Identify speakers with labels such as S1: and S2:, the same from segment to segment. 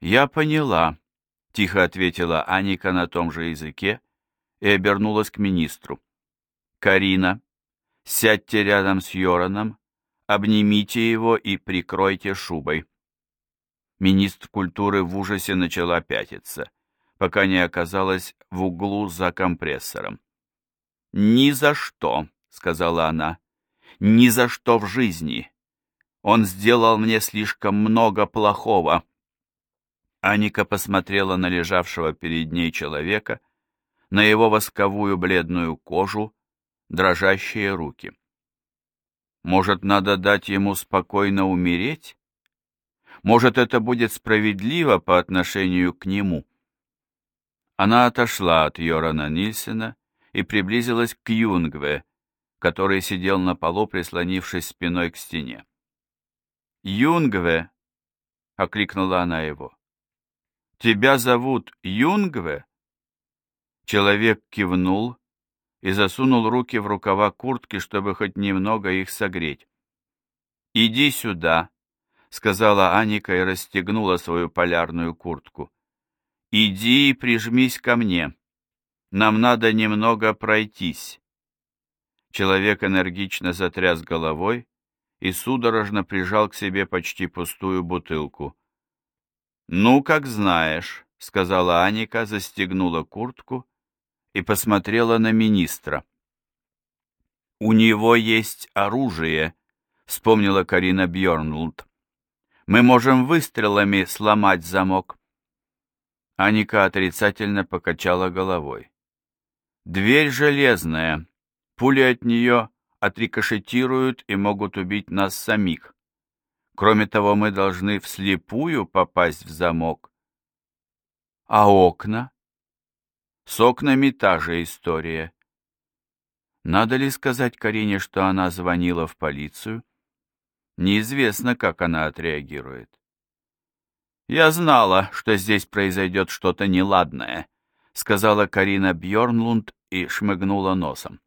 S1: «Я поняла», — тихо ответила Аника на том же языке и обернулась к министру. «Карина, сядьте рядом с Йораном, обнимите его и прикройте шубой». Министр культуры в ужасе начала пятиться, пока не оказалась в углу за компрессором. «Ни за что», — сказала она, — «ни за что в жизни. Он сделал мне слишком много плохого». Аника посмотрела на лежавшего перед ней человека, на его восковую бледную кожу, дрожащие руки. Может, надо дать ему спокойно умереть? Может, это будет справедливо по отношению к нему? Она отошла от Йорана Нильсена и приблизилась к Юнгве, который сидел на полу, прислонившись спиной к стене. «Юнгве!» — окликнула она его. «Тебя зовут Юнгве?» Человек кивнул и засунул руки в рукава куртки, чтобы хоть немного их согреть. «Иди сюда», — сказала Аника и расстегнула свою полярную куртку. «Иди и прижмись ко мне. Нам надо немного пройтись». Человек энергично затряс головой и судорожно прижал к себе почти пустую бутылку. «Ну, как знаешь», — сказала Аника, застегнула куртку и посмотрела на министра. «У него есть оружие», — вспомнила Карина Бьернлунд. «Мы можем выстрелами сломать замок». Аника отрицательно покачала головой. «Дверь железная. Пули от нее отрикошетируют и могут убить нас самих. Кроме того, мы должны вслепую попасть в замок. А окна? С окнами та же история. Надо ли сказать Карине, что она звонила в полицию? Неизвестно, как она отреагирует. «Я знала, что здесь произойдет что-то неладное», — сказала Карина Бьорнлунд и шмыгнула носом.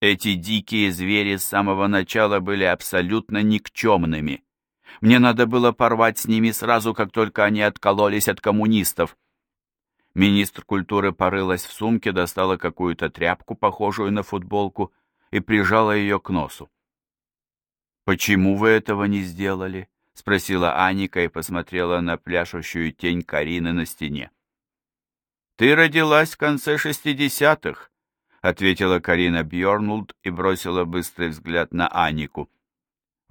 S1: Эти дикие звери с самого начала были абсолютно никчемными. Мне надо было порвать с ними сразу, как только они откололись от коммунистов. Министр культуры порылась в сумке, достала какую-то тряпку, похожую на футболку, и прижала ее к носу. «Почему вы этого не сделали?» — спросила Аника и посмотрела на пляшущую тень Карины на стене. «Ты родилась в конце шестидесятых», — ответила Карина Бьорнулд и бросила быстрый взгляд на Анику.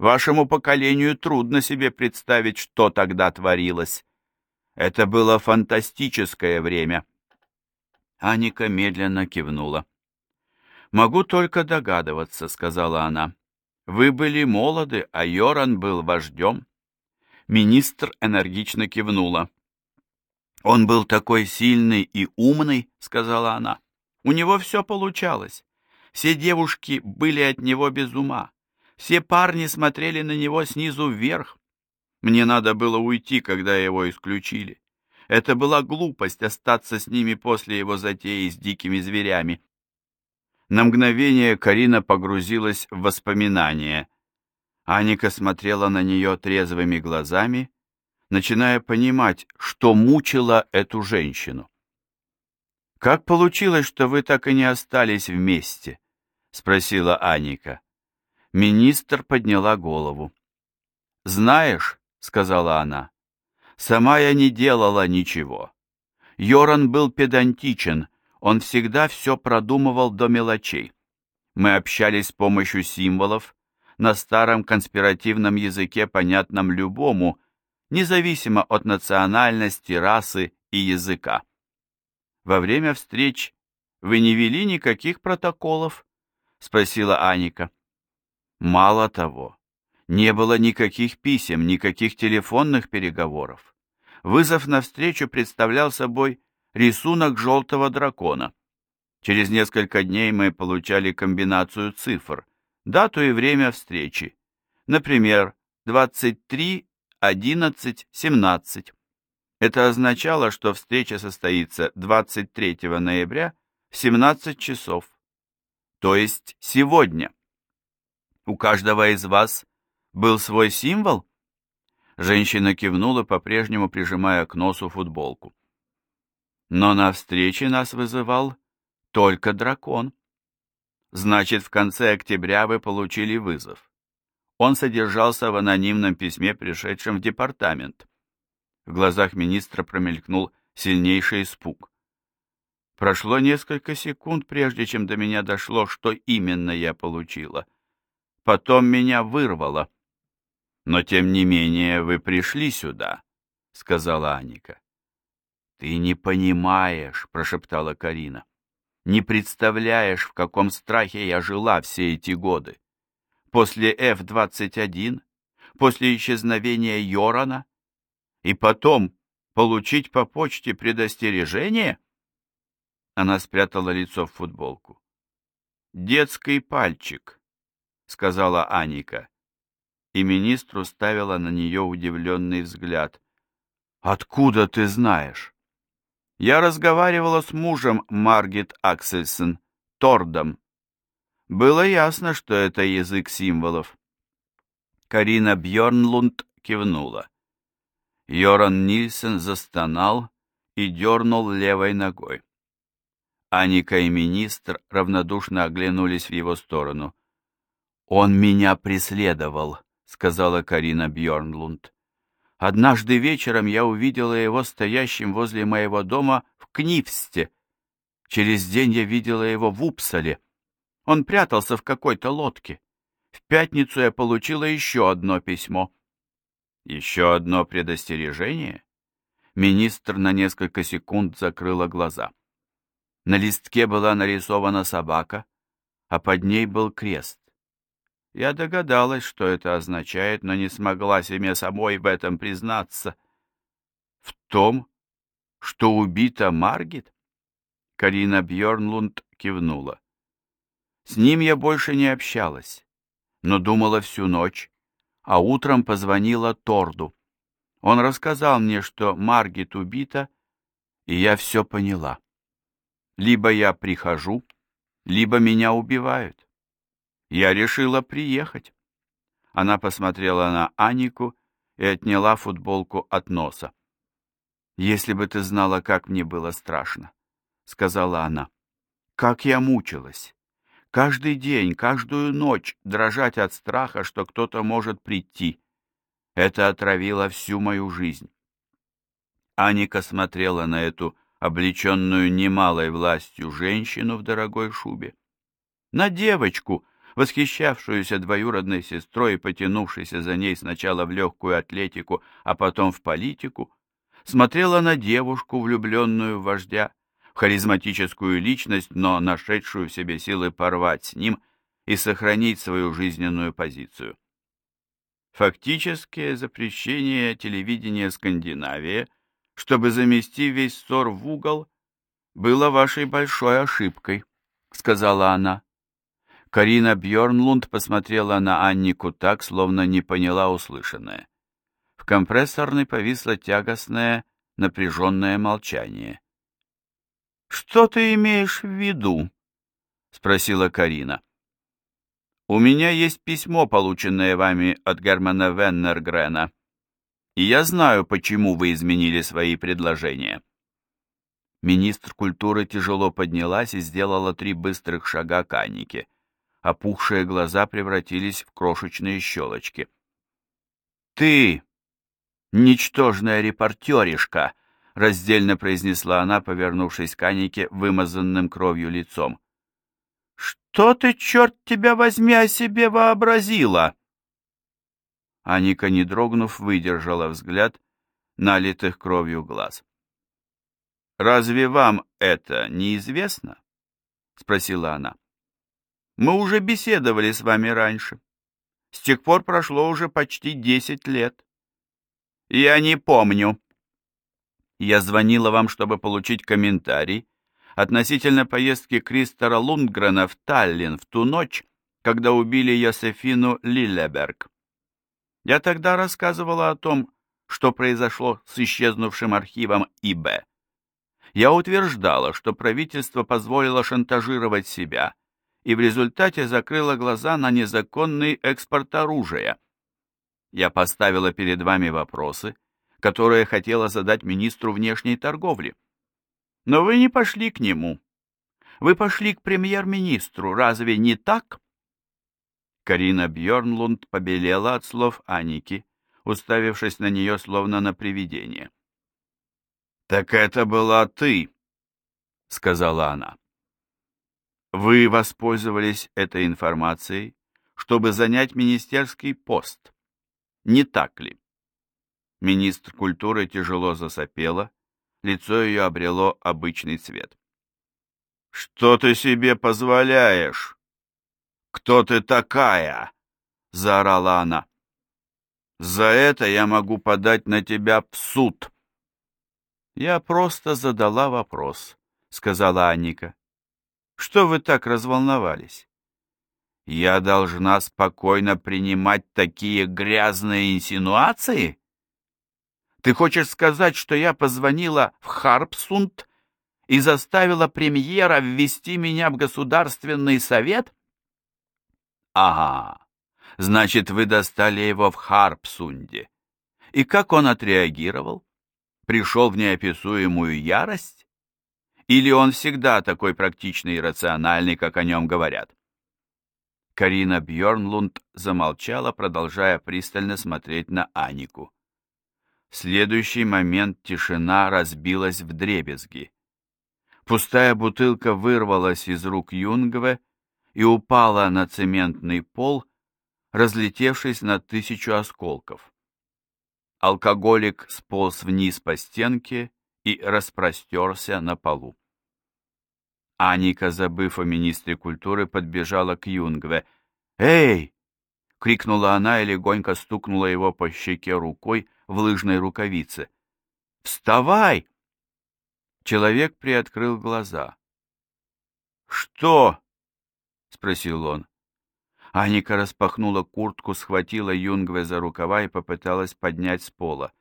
S1: Вашему поколению трудно себе представить, что тогда творилось. Это было фантастическое время. Аника медленно кивнула. «Могу только догадываться», — сказала она. «Вы были молоды, а Йоран был вождем». Министр энергично кивнула. «Он был такой сильный и умный», — сказала она. «У него все получалось. Все девушки были от него без ума. Все парни смотрели на него снизу вверх. Мне надо было уйти, когда его исключили. Это была глупость остаться с ними после его затеи с дикими зверями. На мгновение Карина погрузилась в воспоминания. Аника смотрела на нее трезвыми глазами, начиная понимать, что мучило эту женщину. «Как получилось, что вы так и не остались вместе?» — спросила Аника. Министр подняла голову. «Знаешь», — сказала она, — «сама я не делала ничего. Йоран был педантичен, он всегда все продумывал до мелочей. Мы общались с помощью символов, на старом конспиративном языке, понятном любому, независимо от национальности, расы и языка. Во время встреч вы не вели никаких протоколов? спросила Аника. Мало того, не было никаких писем, никаких телефонных переговоров. Вызов навстречу представлял собой рисунок желтого дракона. Через несколько дней мы получали комбинацию цифр, дату и время встречи. Например, 23, 11, 17. Это означало, что встреча состоится 23 ноября в 17 часов, то есть сегодня. У каждого из вас был свой символ? Женщина кивнула, по-прежнему прижимая к носу футболку. Но на встрече нас вызывал только дракон. Значит, в конце октября вы получили вызов. Он содержался в анонимном письме, пришедшем в департамент. В глазах министра промелькнул сильнейший испуг. Прошло несколько секунд, прежде чем до меня дошло, что именно я получила. Потом меня вырвало. Но, тем не менее, вы пришли сюда, — сказала Аника. Ты не понимаешь, — прошептала Карина. Не представляешь, в каком страхе я жила все эти годы. После F-21, после исчезновения Йорана, и потом получить по почте предостережение? Она спрятала лицо в футболку. «Детский пальчик», — сказала Аника и министру ставила на нее удивленный взгляд. «Откуда ты знаешь?» «Я разговаривала с мужем Маргет Аксельсон, Тордом. Было ясно, что это язык символов». Карина Бьорнлунд кивнула. Йоран Нильсен застонал и дернул левой ногой. Аника и министр равнодушно оглянулись в его сторону. «Он меня преследовал», сказала Карина Бьорнлунд. Однажды вечером я увидела его стоящим возле моего дома в Книвсте. Через день я видела его в Упсале. Он прятался в какой-то лодке. В пятницу я получила еще одно письмо. Еще одно предостережение? Министр на несколько секунд закрыла глаза. На листке была нарисована собака, а под ней был крест. Я догадалась, что это означает, но не смогла себе самой в этом признаться. В том, что убита Маргит? Карина Бьорнлунд кивнула. С ним я больше не общалась, но думала всю ночь, а утром позвонила Торду. Он рассказал мне, что Маргит убита, и я все поняла. Либо я прихожу, либо меня убивают. Я решила приехать. Она посмотрела на Анику и отняла футболку от носа. «Если бы ты знала, как мне было страшно», — сказала она. «Как я мучилась. Каждый день, каждую ночь дрожать от страха, что кто-то может прийти. Это отравило всю мою жизнь». Аника смотрела на эту облеченную немалой властью женщину в дорогой шубе. На девочку, восхищавшуюся двоюродной сестрой и потянувшейся за ней сначала в легкую атлетику, а потом в политику, смотрела на девушку, влюбленную в вождя, в харизматическую личность, но нашедшую в себе силы порвать с ним и сохранить свою жизненную позицию. Фактическое запрещение телевидения Скандинавии, чтобы замести весь ссор в угол, было вашей большой ошибкой, сказала она. Карина Бьорнлунд посмотрела на Аннику так, словно не поняла услышанное. В компрессорной повисло тягостное, напряженное молчание. «Что ты имеешь в виду?» — спросила Карина. «У меня есть письмо, полученное вами от Германа Веннергрена, и я знаю, почему вы изменили свои предложения». Министр культуры тяжело поднялась и сделала три быстрых шага к Аннике опухшие глаза превратились в крошечные щелочки. «Ты, ничтожная репортеришка!» — раздельно произнесла она, повернувшись к Анике вымазанным кровью лицом. «Что ты, черт тебя возьми, о себе вообразила?» Аника, не дрогнув, выдержала взгляд налитых кровью глаз. «Разве вам это неизвестно?» — спросила она. Мы уже беседовали с вами раньше. С тех пор прошло уже почти десять лет. Я не помню. Я звонила вам, чтобы получить комментарий относительно поездки Кристера Лундгрена в Таллин в ту ночь, когда убили Йосефину Лиллеберг. Я тогда рассказывала о том, что произошло с исчезнувшим архивом ИБ. Я утверждала, что правительство позволило шантажировать себя и в результате закрыла глаза на незаконный экспорт оружия. я поставила перед вами вопросы, которые хотела задать министру внешней торговли. Но вы не пошли к нему. Вы пошли к премьер-министру. Разве не так? Карина Бьорнлунд побелела от слов Аники, уставившись на нее словно на привидение. «Так это была ты», — сказала она. «Вы воспользовались этой информацией, чтобы занять министерский пост, не так ли?» Министр культуры тяжело засопела, лицо ее обрело обычный цвет. «Что ты себе позволяешь? Кто ты такая?» — заорала она. «За это я могу подать на тебя в суд». «Я просто задала вопрос», — сказала Анника. «Что вы так разволновались?» «Я должна спокойно принимать такие грязные инсинуации?» Ты хочешь сказать, что я позвонила в Харпсунд и заставила премьера ввести меня в Государственный совет? Ага, значит, вы достали его в Харпсунде. И как он отреагировал? Пришел в неописуемую ярость? Или он всегда такой практичный и рациональный, как о нем говорят? Карина Бьорнлунд замолчала, продолжая пристально смотреть на Анику. В следующий момент тишина разбилась в дребезги. Пустая бутылка вырвалась из рук Юнгве и упала на цементный пол, разлетевшись на тысячу осколков. Алкоголик сполз вниз по стенке и распростерся на полу. Аника, забыв о министре культуры, подбежала к Юнгве. «Эй!» — крикнула она и легонько стукнула его по щеке рукой, в лыжной рукавице. «Вставай!» Человек приоткрыл глаза. «Что?» — спросил он. Аника распахнула куртку, схватила Юнгве за рукава и попыталась поднять с пола.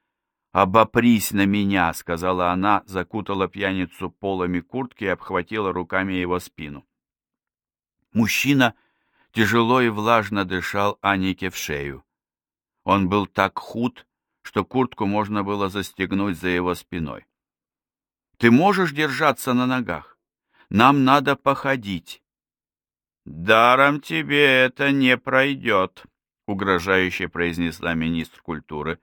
S1: «Обопрись на меня!» — сказала она, закутала пьяницу полами куртки и обхватила руками его спину. Мужчина тяжело и влажно дышал Анике в шею. Он был так худ, что куртку можно было застегнуть за его спиной. «Ты можешь держаться на ногах? Нам надо походить». «Даром тебе это не пройдет», — угрожающе произнесла министр культуры,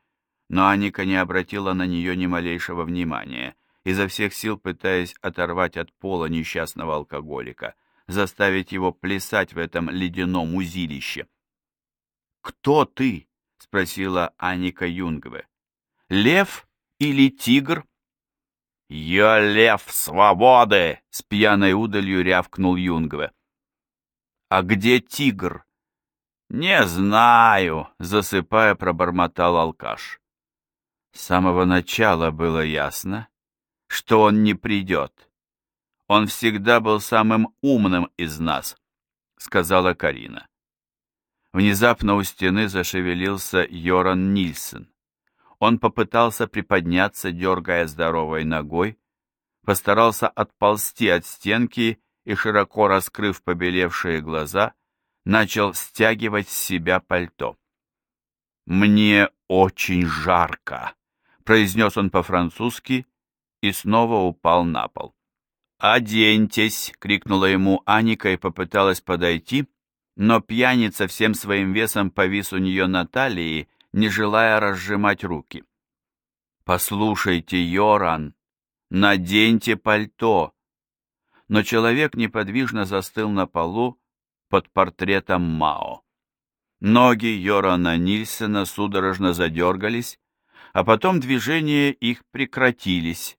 S1: но Аника не обратила на нее ни малейшего внимания, изо всех сил пытаясь оторвать от пола несчастного алкоголика, заставить его плясать в этом ледяном узилище. «Кто ты?» — спросила Аника Юнгве. «Лев или тигр?» «Я лев свободы!» — с пьяной удалью рявкнул Юнгве. «А где тигр?» «Не знаю», — засыпая, пробормотал алкаш. С самого начала было ясно, что он не придет. Он всегда был самым умным из нас, — сказала Карина. Внезапно у стены зашевелился Йоран Нильсен. Он попытался приподняться, дергая здоровой ногой, постарался отползти от стенки и, широко раскрыв побелевшие глаза, начал стягивать с себя пальто. «Мне очень жарко», — произнес он по-французски и снова упал на пол. «Оденьтесь!» — крикнула ему Аника и попыталась подойти, но пьяница всем своим весом повис у нее на талии, не желая разжимать руки. «Послушайте, Йоран, наденьте пальто!» Но человек неподвижно застыл на полу под портретом Мао. Ноги Йорана Нильсена судорожно задергались, а потом движения их прекратились,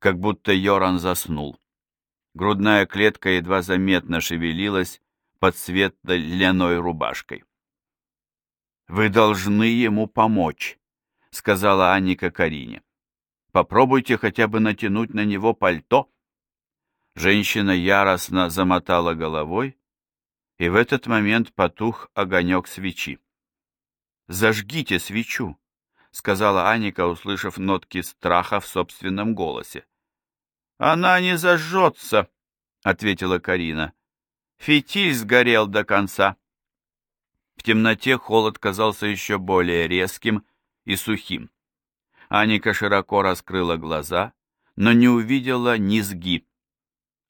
S1: как будто Йоран заснул. Грудная клетка едва заметно шевелилась, под светлой льняной рубашкой. «Вы должны ему помочь», — сказала Анника Карине. «Попробуйте хотя бы натянуть на него пальто». Женщина яростно замотала головой, и в этот момент потух огонек свечи. «Зажгите свечу», — сказала Аника, услышав нотки страха в собственном голосе. «Она не зажжется», — ответила Карина. Фитиль сгорел до конца. В темноте холод казался еще более резким и сухим. Аника широко раскрыла глаза, но не увидела низги.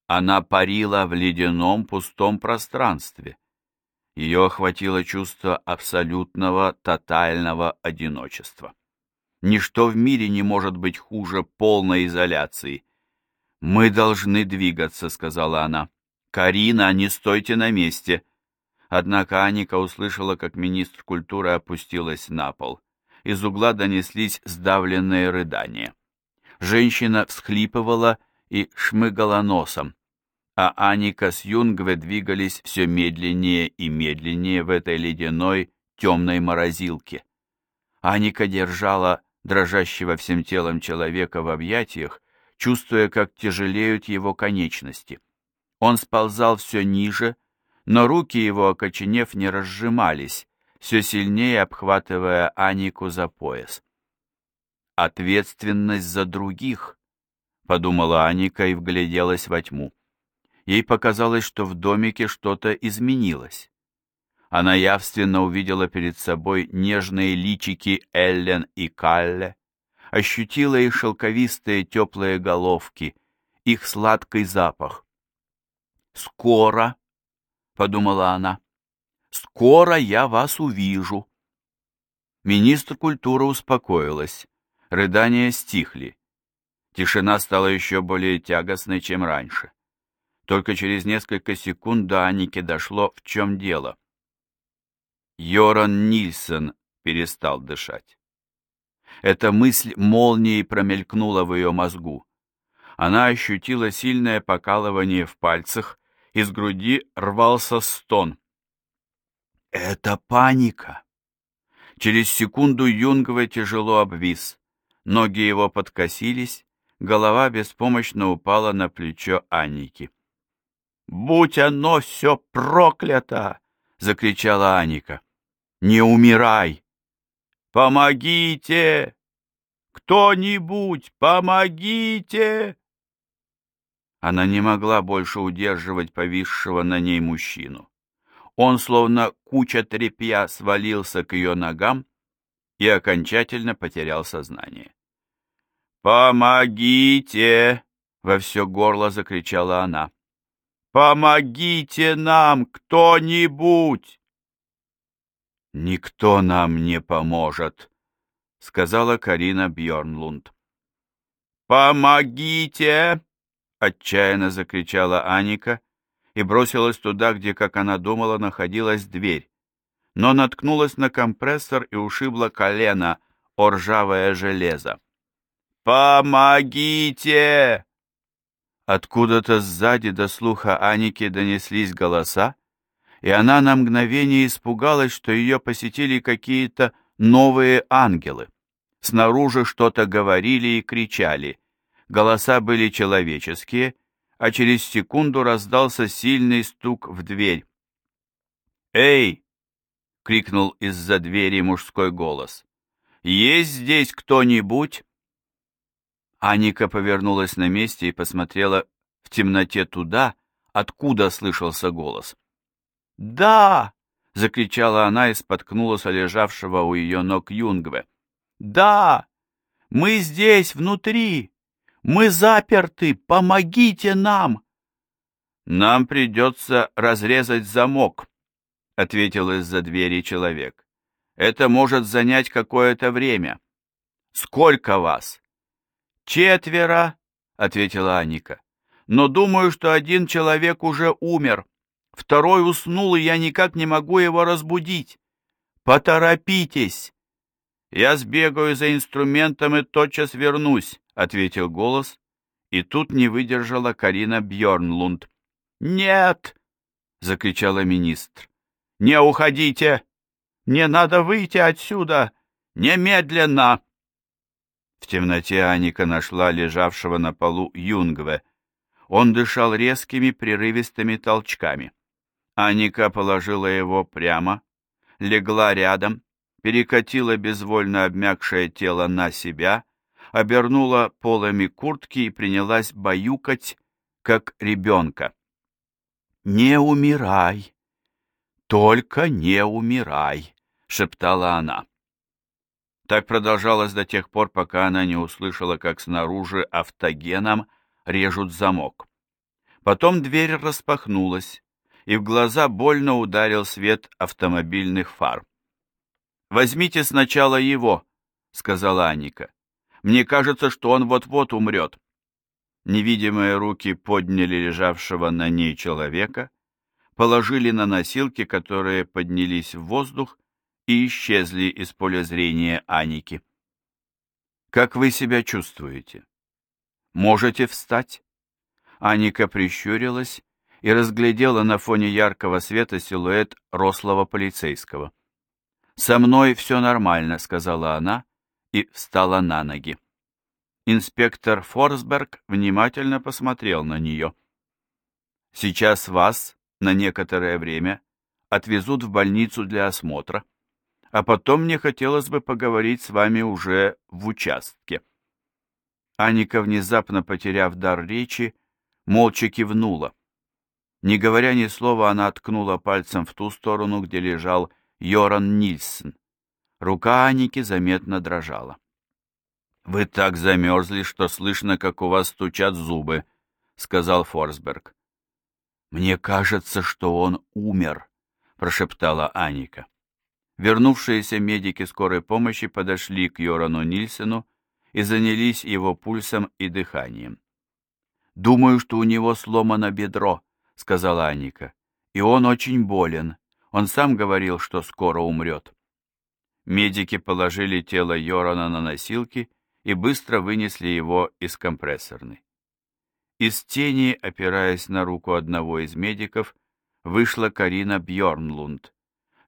S1: Она парила в ледяном пустом пространстве. Ее охватило чувство абсолютного, тотального одиночества. Ничто в мире не может быть хуже полной изоляции. «Мы должны двигаться», — сказала она. «Карина, не стойте на месте!» Однако Аника услышала, как министр культуры опустилась на пол. Из угла донеслись сдавленные рыдания. Женщина всхлипывала и шмыгала носом, а Аника с Юнгве двигались все медленнее и медленнее в этой ледяной темной морозилке. Аника держала дрожащего всем телом человека в объятиях, чувствуя, как тяжелеют его конечности. Он сползал все ниже, но руки его, окоченев, не разжимались, все сильнее обхватывая Анику за пояс. «Ответственность за других», — подумала Аника и вгляделась во тьму. Ей показалось, что в домике что-то изменилось. Она явственно увидела перед собой нежные личики Эллен и Калле, ощутила их шелковистые теплые головки, их сладкий запах. «Скоро», — подумала она, — «скоро я вас увижу». Министр культуры успокоилась, рыдания стихли. Тишина стала еще более тягостной, чем раньше. Только через несколько секунд до Аники дошло, в чем дело. Йоран Нильсон перестал дышать. Эта мысль молнией промелькнула в ее мозгу. Она ощутила сильное покалывание в пальцах, из груди рвался стон. «Это паника!» Через секунду Юнговый тяжело обвис. Ноги его подкосились, голова беспомощно упала на плечо Анники. «Будь оно все проклято!» — закричала Аника. «Не умирай!» Помогите! Кто-нибудь, помогите!» Она не могла больше удерживать повисшего на ней мужчину. Он, словно куча тряпья, свалился к ее ногам и окончательно потерял сознание. «Помогите!» — во все горло закричала она. «Помогите нам, кто-нибудь!» «Никто нам не поможет», — сказала Карина Бьорнлунд. «Помогите!» — отчаянно закричала Аника и бросилась туда, где, как она думала, находилась дверь, но наткнулась на компрессор и ушибла колено о ржавое железо. «Помогите!» Откуда-то сзади до слуха Аники донеслись голоса, и она на мгновение испугалась, что ее посетили какие-то новые ангелы. Снаружи что-то говорили и кричали. Голоса были человеческие, а через секунду раздался сильный стук в дверь. «Эй!» — крикнул из-за двери мужской голос. «Есть здесь кто-нибудь?» Аника повернулась на месте и посмотрела в темноте туда, откуда слышался голос. «Да!» — закричала она и споткнулась о лежавшего у ее ног Юнгве. «Да! Мы здесь, внутри! Мы заперты! Помогите нам!» «Нам придется разрезать замок», — ответил из-за двери человек. «Это может занять какое-то время». «Сколько вас?» «Четверо», — ответила Аника. «Но думаю, что один человек уже умер». Второй уснул, и я никак не могу его разбудить. Поторопитесь!» «Я сбегаю за инструментом и тотчас вернусь», — ответил голос, и тут не выдержала Карина Бьорнлунд. «Нет!» — закричала министр. «Не уходите! Мне надо выйти отсюда! Немедленно!» В темноте Аника нашла лежавшего на полу Юнгве. Он дышал резкими прерывистыми толчками. Аника положила его прямо, легла рядом, перекатила безвольно обмякшее тело на себя, обернула полами куртки и принялась баюкать, как ребенка. «Не умирай! «Только не умирай!» — шептала она. Так продолжалось до тех пор, пока она не услышала, как снаружи автогеном режут замок. Потом дверь распахнулась, и в глаза больно ударил свет автомобильных фар. «Возьмите сначала его», — сказала Аника. «Мне кажется, что он вот-вот умрет». Невидимые руки подняли лежавшего на ней человека, положили на носилки, которые поднялись в воздух и исчезли из поля зрения Аники. «Как вы себя чувствуете? Можете встать?» Аника прищурилась и разглядела на фоне яркого света силуэт рослого полицейского. «Со мной все нормально», — сказала она и встала на ноги. Инспектор Форсберг внимательно посмотрел на нее. «Сейчас вас на некоторое время отвезут в больницу для осмотра, а потом мне хотелось бы поговорить с вами уже в участке». Аника, внезапно потеряв дар речи, молча кивнула. Не говоря ни слова, она ткнула пальцем в ту сторону, где лежал Йоран Нильсон. Рука Аники заметно дрожала. «Вы так замерзли, что слышно, как у вас стучат зубы», — сказал Форсберг. «Мне кажется, что он умер», — прошептала Аника. Вернувшиеся медики скорой помощи подошли к Йорану Нильсену и занялись его пульсом и дыханием. «Думаю, что у него сломано бедро», — сказала Аника. «И он очень болен. Он сам говорил, что скоро умрет. Медики положили тело Йорона на носилки и быстро вынесли его из компрессорной. Из тени, опираясь на руку одного из медиков, вышла Карина Бьорнлунд.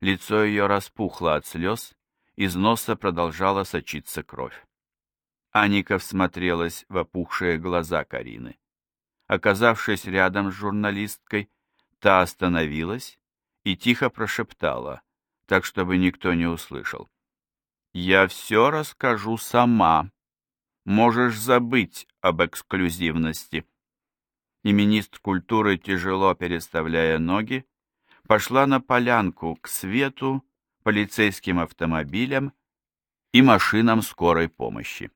S1: Лицо ее распухло от слез, из носа продолжала сочиться кровь. Аника всмотрелась в опухшие глаза Карины. Оказавшись рядом с журналисткой, та остановилась и тихо прошептала, так чтобы никто не услышал. «Я все расскажу сама. Можешь забыть об эксклюзивности». И министр культуры, тяжело переставляя ноги, пошла на полянку к свету, полицейским автомобилям и машинам скорой помощи.